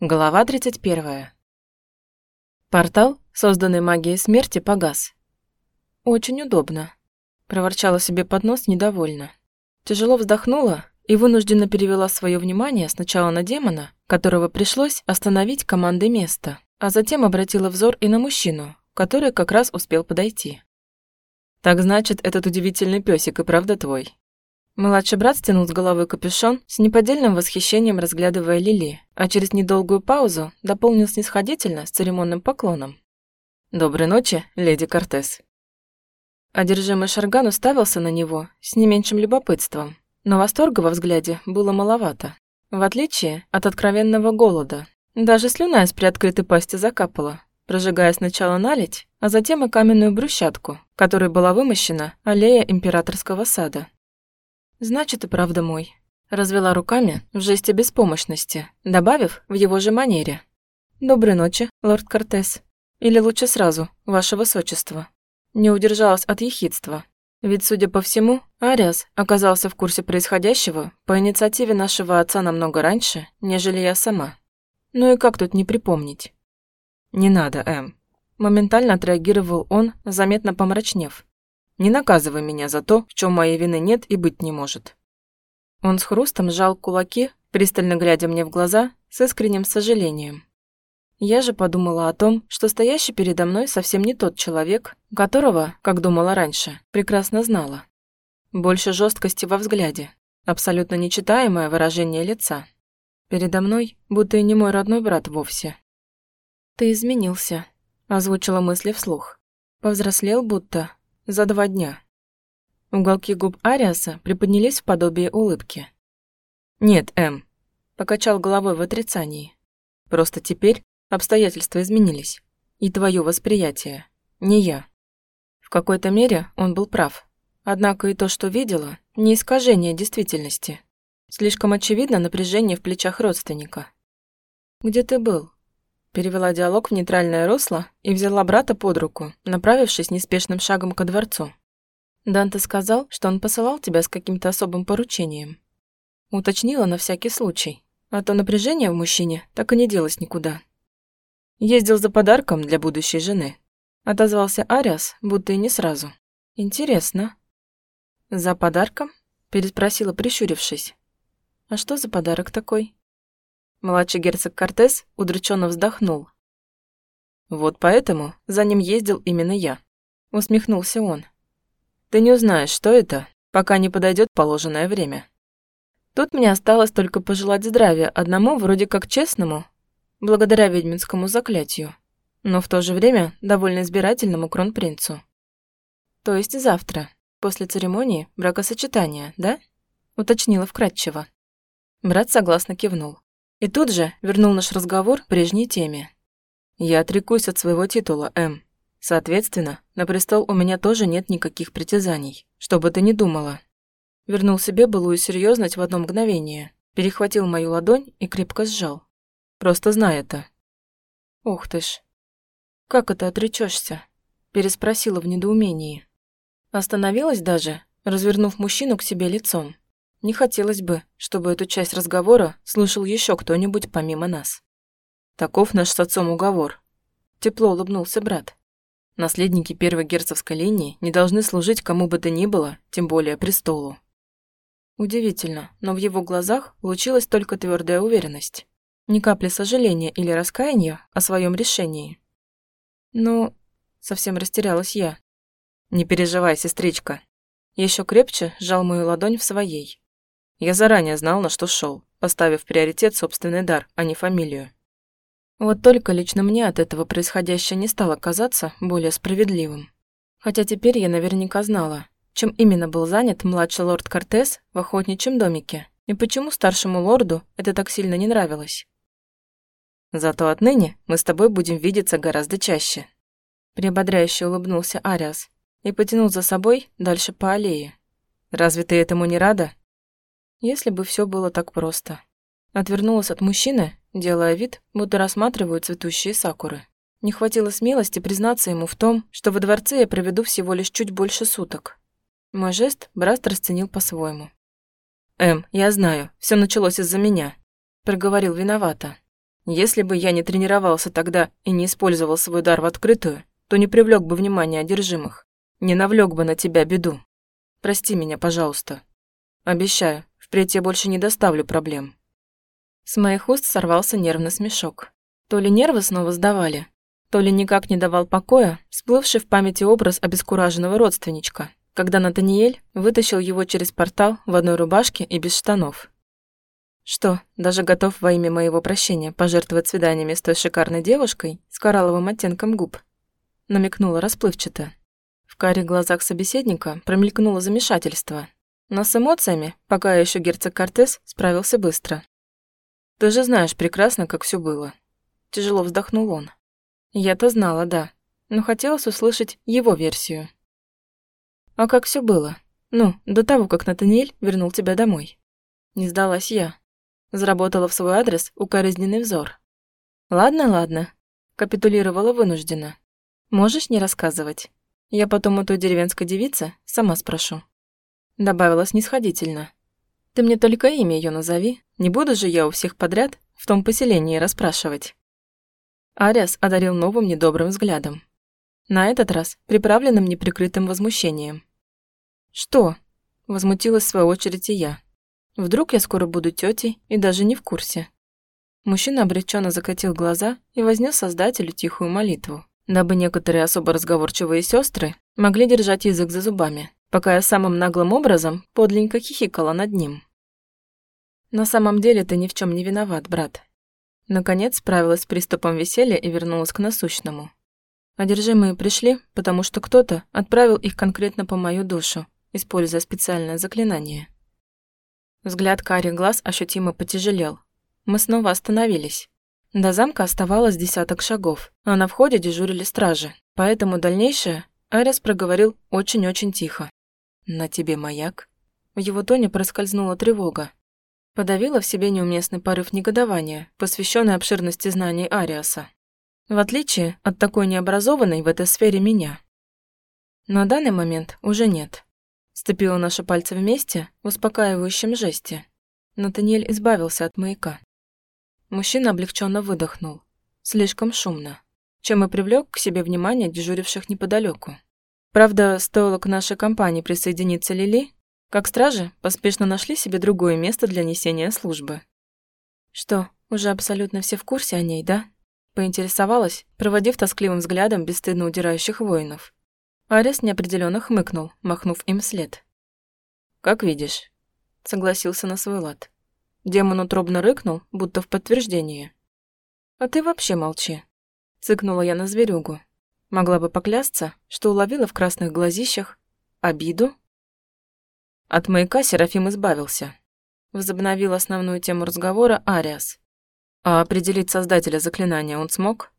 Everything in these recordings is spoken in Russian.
Глава 31. Портал, созданный магией смерти, погас. «Очень удобно», – проворчала себе под нос недовольно. Тяжело вздохнула и вынужденно перевела свое внимание сначала на демона, которого пришлось остановить командой места, а затем обратила взор и на мужчину, который как раз успел подойти. «Так значит, этот удивительный песик и правда твой?» Младший брат стянул с головы капюшон, с неподдельным восхищением разглядывая Лили, а через недолгую паузу дополнил снисходительно с церемонным поклоном. «Доброй ночи, леди Кортес». Одержимый Шарган уставился на него с не меньшим любопытством, но восторга во взгляде было маловато. В отличие от откровенного голода, даже слюна из приоткрытой пасти закапала, прожигая сначала наледь, а затем и каменную брусчатку, которой была вымощена аллея императорского сада. «Значит, и правда мой». Развела руками в жесте беспомощности, добавив в его же манере. «Доброй ночи, лорд Кортес. Или лучше сразу, ваше высочество». Не удержалась от ехидства. Ведь, судя по всему, Ариас оказался в курсе происходящего по инициативе нашего отца намного раньше, нежели я сама. Ну и как тут не припомнить? «Не надо, Эм». Моментально отреагировал он, заметно помрачнев. Не наказывай меня за то, в чем моей вины нет и быть не может». Он с хрустом сжал кулаки, пристально глядя мне в глаза, с искренним сожалением. Я же подумала о том, что стоящий передо мной совсем не тот человек, которого, как думала раньше, прекрасно знала. Больше жесткости во взгляде, абсолютно нечитаемое выражение лица. Передо мной будто и не мой родной брат вовсе. «Ты изменился», – озвучила мысли вслух. «Повзрослел будто, за два дня. Уголки губ Ариаса приподнялись в подобие улыбки. «Нет, Эм», – покачал головой в отрицании. «Просто теперь обстоятельства изменились. И твое восприятие. Не я». В какой-то мере он был прав. Однако и то, что видела, не искажение действительности. Слишком очевидно напряжение в плечах родственника. «Где ты был?» Перевела диалог в нейтральное русло и взяла брата под руку, направившись неспешным шагом ко дворцу. «Данте сказал, что он посылал тебя с каким-то особым поручением». Уточнила на всякий случай, а то напряжение в мужчине так и не делось никуда. «Ездил за подарком для будущей жены», — отозвался Ариас, будто и не сразу. «Интересно». «За подарком?» — переспросила, прищурившись. «А что за подарок такой?» Младший герцог Кортес удрученно вздохнул. «Вот поэтому за ним ездил именно я», — усмехнулся он. «Ты не узнаешь, что это, пока не подойдет положенное время». Тут мне осталось только пожелать здравия одному вроде как честному, благодаря ведьминскому заклятию, но в то же время довольно избирательному кронпринцу. То есть завтра, после церемонии бракосочетания, да? Уточнила вкратчиво. Брат согласно кивнул. И тут же вернул наш разговор к прежней теме. «Я отрекусь от своего титула, М. Соответственно, на престол у меня тоже нет никаких притязаний, что бы ты ни думала». Вернул себе былую серьезность в одно мгновение, перехватил мою ладонь и крепко сжал. «Просто знай это». «Ух ты ж. Как это отречешься? переспросила в недоумении. Остановилась даже, развернув мужчину к себе лицом. Не хотелось бы, чтобы эту часть разговора слышал еще кто-нибудь помимо нас. Таков наш с отцом уговор. Тепло улыбнулся брат. Наследники первой герцогской линии не должны служить кому бы то ни было, тем более престолу. Удивительно, но в его глазах лучилась только твердая уверенность. Ни капли сожаления или раскаяния о своем решении. Ну, совсем растерялась я. Не переживай, сестричка. Еще крепче сжал мою ладонь в своей. Я заранее знал, на что шел, поставив приоритет собственный дар, а не фамилию. Вот только лично мне от этого происходящее не стало казаться более справедливым. Хотя теперь я наверняка знала, чем именно был занят младший лорд Кортес в охотничьем домике, и почему старшему лорду это так сильно не нравилось. Зато отныне мы с тобой будем видеться гораздо чаще. Приободряюще улыбнулся Ариас и потянул за собой дальше по аллее. Разве ты этому не рада? Если бы все было так просто. Отвернулась от мужчины, делая вид, будто рассматриваю цветущие сакуры. Не хватило смелости признаться ему в том, что во дворце я проведу всего лишь чуть больше суток. Мой жест Браст расценил по-своему. «Эм, я знаю, все началось из-за меня», – проговорил виновато. Если бы я не тренировался тогда и не использовал свой дар в открытую, то не привлек бы внимания одержимых, не навлек бы на тебя беду. Прости меня, пожалуйста. Обещаю, впредь я больше не доставлю проблем». С моих уст сорвался нервный смешок. То ли нервы снова сдавали, то ли никак не давал покоя всплывший в памяти образ обескураженного родственничка, когда Натаниэль вытащил его через портал в одной рубашке и без штанов. Что, даже готов во имя моего прощения пожертвовать свиданиями с той шикарной девушкой с коралловым оттенком губ? Намекнула расплывчато. В каре глазах собеседника промелькнуло замешательство. Но с эмоциями, пока еще герцог Кортес справился быстро. Ты же знаешь прекрасно, как все было. Тяжело вздохнул он. Я-то знала, да, но хотелось услышать его версию. А как все было? Ну, до того, как Натаниэль вернул тебя домой. Не сдалась я. Заработала в свой адрес укоризненный взор. «Ладно, ладно», – капитулировала вынужденно. «Можешь не рассказывать? Я потом у той деревенской девицы сама спрошу». Добавила снисходительно. «Ты мне только имя ее назови, не буду же я у всех подряд в том поселении расспрашивать». Ариас одарил новым недобрым взглядом. На этот раз приправленным неприкрытым возмущением. «Что?» – возмутилась в свою очередь и я. Вдруг я скоро буду тетей и даже не в курсе. Мужчина обреченно закатил глаза и вознес создателю тихую молитву, дабы некоторые особо разговорчивые сестры могли держать язык за зубами, пока я самым наглым образом подленько хихикала над ним. На самом деле ты ни в чем не виноват, брат. Наконец справилась с приступом веселья и вернулась к насущному. Одержимые пришли, потому что кто-то отправил их конкретно по мою душу, используя специальное заклинание. Взгляд карих глаз ощутимо потяжелел. Мы снова остановились. До замка оставалось десяток шагов, а на входе дежурили стражи, поэтому дальнейшее Арис проговорил очень-очень тихо. «На тебе маяк?» В его тоне проскользнула тревога. Подавила в себе неуместный порыв негодования, посвященный обширности знаний Ариаса. В отличие от такой необразованной в этой сфере меня. На данный момент уже нет. Сцепила наши пальцы вместе в успокаивающем жесте. Натаниэль избавился от маяка. Мужчина облегченно выдохнул. Слишком шумно. Чем и привлек к себе внимание дежуривших неподалеку. Правда, стоило к нашей компании присоединиться Лили, как стражи поспешно нашли себе другое место для несения службы. Что, уже абсолютно все в курсе о ней, да? Поинтересовалась, проводив тоскливым взглядом бесстыдно удирающих воинов. Арес неопределенно хмыкнул, махнув им след. «Как видишь», — согласился на свой лад. Демон утробно рыкнул, будто в подтверждение. «А ты вообще молчи», — цыкнула я на зверюгу. Могла бы поклясться, что уловила в красных глазищах обиду. От маяка Серафим избавился. Возобновил основную тему разговора Ариас. А определить создателя заклинания он смог?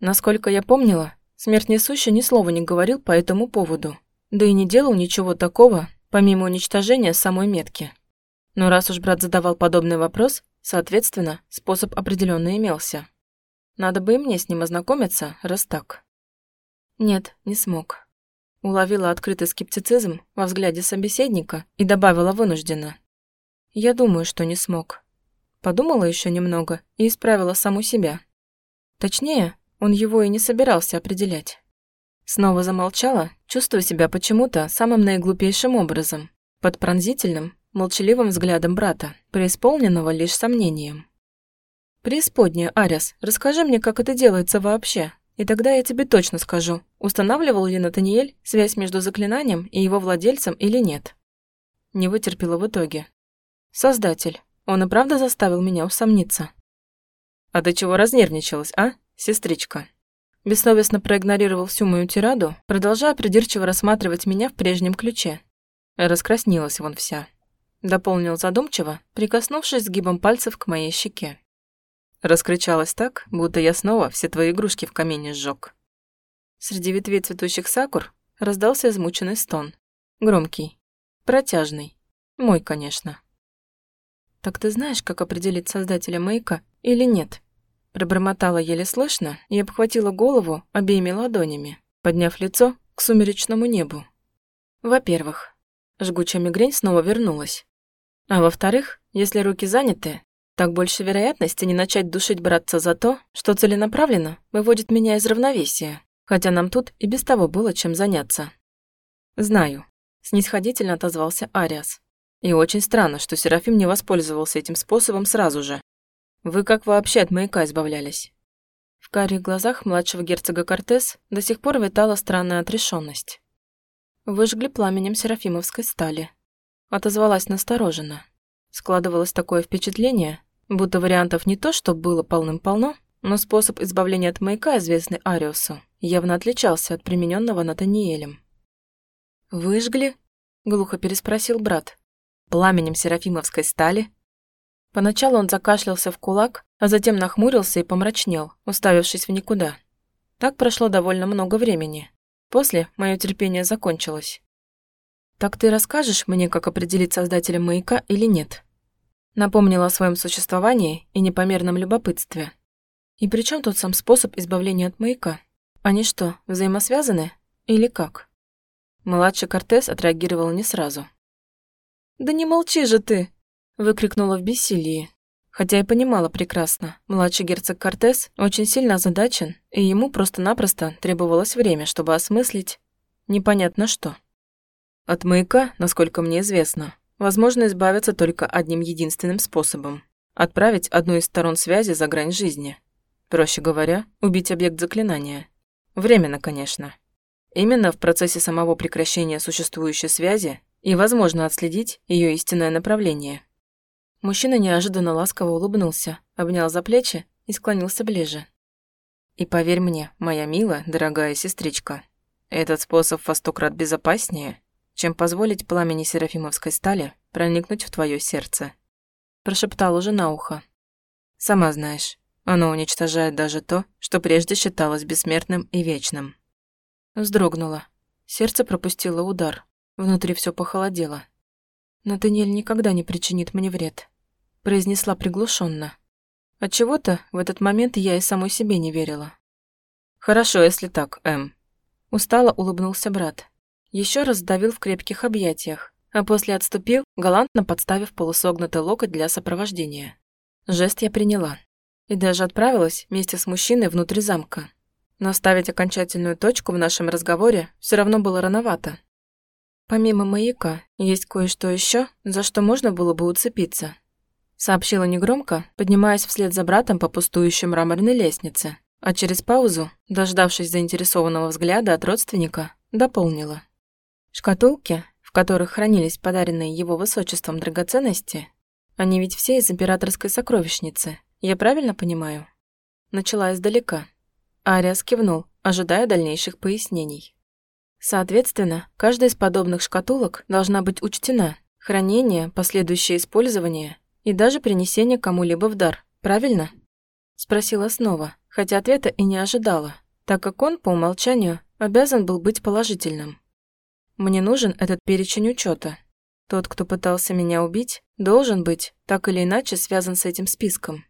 Насколько я помнила, Смерть несущий ни слова не говорил по этому поводу, да и не делал ничего такого, помимо уничтожения самой метки. Но раз уж брат задавал подобный вопрос, соответственно, способ определенно имелся. Надо бы и мне с ним ознакомиться, раз так. Нет, не смог. Уловила открытый скептицизм во взгляде собеседника и добавила вынужденно. Я думаю, что не смог. Подумала еще немного и исправила саму себя. Точнее, он его и не собирался определять. Снова замолчала, чувствуя себя почему-то самым наиглупейшим образом, под пронзительным, молчаливым взглядом брата, преисполненного лишь сомнением. «Преисподняя, Арис, расскажи мне, как это делается вообще, и тогда я тебе точно скажу, устанавливал ли Натаниэль связь между заклинанием и его владельцем или нет». Не вытерпела в итоге. «Создатель, он и правда заставил меня усомниться». «А ты чего разнервничалась, а?» «Сестричка». Бессовестно проигнорировал всю мою тираду, продолжая придирчиво рассматривать меня в прежнем ключе. Раскраснилась вон вся. Дополнил задумчиво, прикоснувшись сгибом пальцев к моей щеке. Раскричалась так, будто я снова все твои игрушки в камине сжёг. Среди ветвей цветущих сакур раздался измученный стон. Громкий, протяжный. Мой, конечно. «Так ты знаешь, как определить создателя маяка или нет?» Пробормотала еле слышно и обхватила голову обеими ладонями, подняв лицо к сумеречному небу. Во-первых, жгучая мигрень снова вернулась. А во-вторых, если руки заняты, Так больше вероятности не начать душить братца за то, что целенаправленно выводит меня из равновесия, хотя нам тут и без того было чем заняться. «Знаю», – снисходительно отозвался Ариас. «И очень странно, что Серафим не воспользовался этим способом сразу же. Вы как вообще от маяка избавлялись?» В карих глазах младшего герцога Кортес до сих пор витала странная отрешенность. Выжгли пламенем серафимовской стали. Отозвалась настороженно. Складывалось такое впечатление, будто вариантов не то, что было полным-полно, но способ избавления от маяка, известный Ариусу, явно отличался от примененного Натаниэлем. «Выжгли?» – глухо переспросил брат. «Пламенем серафимовской стали?» Поначалу он закашлялся в кулак, а затем нахмурился и помрачнел, уставившись в никуда. Так прошло довольно много времени. После мое терпение закончилось. «Так ты расскажешь мне, как определить создателя маяка или нет?» Напомнила о своем существовании и непомерном любопытстве. И при чем тут сам способ избавления от маяка? Они что, взаимосвязаны? Или как? Младший Кортес отреагировал не сразу. «Да не молчи же ты!» – выкрикнула в бессилии. Хотя и понимала прекрасно, младший герцог Кортес очень сильно озадачен, и ему просто-напросто требовалось время, чтобы осмыслить непонятно что. От маяка, насколько мне известно, возможно избавиться только одним единственным способом – отправить одну из сторон связи за грань жизни. Проще говоря, убить объект заклинания. Временно, конечно. Именно в процессе самого прекращения существующей связи и возможно отследить ее истинное направление. Мужчина неожиданно ласково улыбнулся, обнял за плечи и склонился ближе. И поверь мне, моя милая, дорогая сестричка, этот способ во сто крат безопаснее, чем позволить пламени серафимовской стали проникнуть в твое сердце. Прошептал уже на ухо. Сама знаешь, оно уничтожает даже то, что прежде считалось бессмертным и вечным. Вздрогнула. Сердце пропустило удар. Внутри все похолодело. Натаниэль никогда не причинит мне вред. Произнесла приглушенно. Отчего-то в этот момент я и самой себе не верила. «Хорошо, если так, Эм». Устало улыбнулся брат. Еще раз сдавил в крепких объятиях, а после отступил, галантно подставив полусогнутый локоть для сопровождения. Жест я приняла. И даже отправилась вместе с мужчиной внутрь замка, но ставить окончательную точку в нашем разговоре все равно было рановато. Помимо маяка, есть кое-что еще, за что можно было бы уцепиться. Сообщила негромко, поднимаясь вслед за братом по пустующей мраморной лестнице, а через паузу, дождавшись заинтересованного взгляда от родственника, дополнила. Шкатулки, в которых хранились подаренные его высочеством драгоценности, они ведь все из императорской сокровищницы, я правильно понимаю? Начала издалека, Ариас кивнул, ожидая дальнейших пояснений. Соответственно, каждая из подобных шкатулок должна быть учтена. Хранение, последующее использование и даже принесение кому-либо в дар, правильно? Спросила снова, хотя ответа и не ожидала, так как он, по умолчанию, обязан был быть положительным. Мне нужен этот перечень учета. Тот, кто пытался меня убить, должен быть так или иначе связан с этим списком.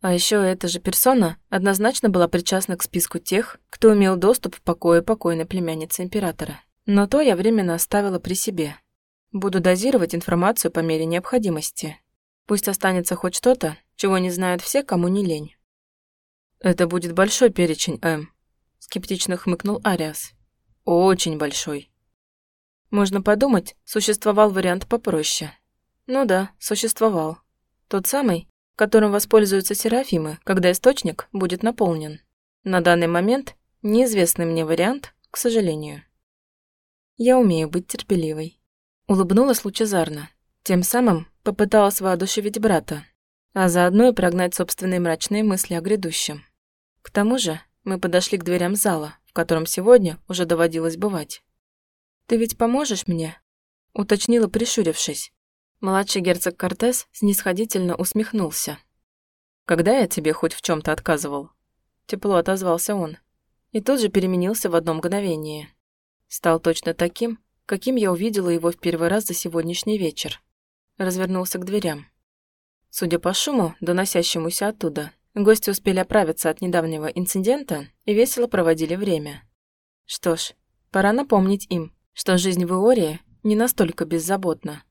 А еще эта же персона однозначно была причастна к списку тех, кто имел доступ в покое покойной племянницы императора. Но то я временно оставила при себе. Буду дозировать информацию по мере необходимости. Пусть останется хоть что-то, чего не знают все, кому не лень. «Это будет большой перечень, М», – скептично хмыкнул Ариас. «Очень большой». Можно подумать, существовал вариант попроще. Ну да, существовал. Тот самый, которым воспользуются серафимы, когда источник будет наполнен. На данный момент неизвестный мне вариант, к сожалению. Я умею быть терпеливой. Улыбнулась лучезарно. Тем самым попыталась воодушевить брата, а заодно и прогнать собственные мрачные мысли о грядущем. К тому же мы подошли к дверям зала, котором сегодня уже доводилось бывать. «Ты ведь поможешь мне?» уточнила, прищурившись, Младший герцог Кортес снисходительно усмехнулся. «Когда я тебе хоть в чем то отказывал?» Тепло отозвался он. И тут же переменился в одно мгновение. Стал точно таким, каким я увидела его в первый раз за сегодняшний вечер. Развернулся к дверям. Судя по шуму, доносящемуся оттуда, гости успели оправиться от недавнего инцидента и весело проводили время. Что ж, пора напомнить им, что жизнь в Иории не настолько беззаботна.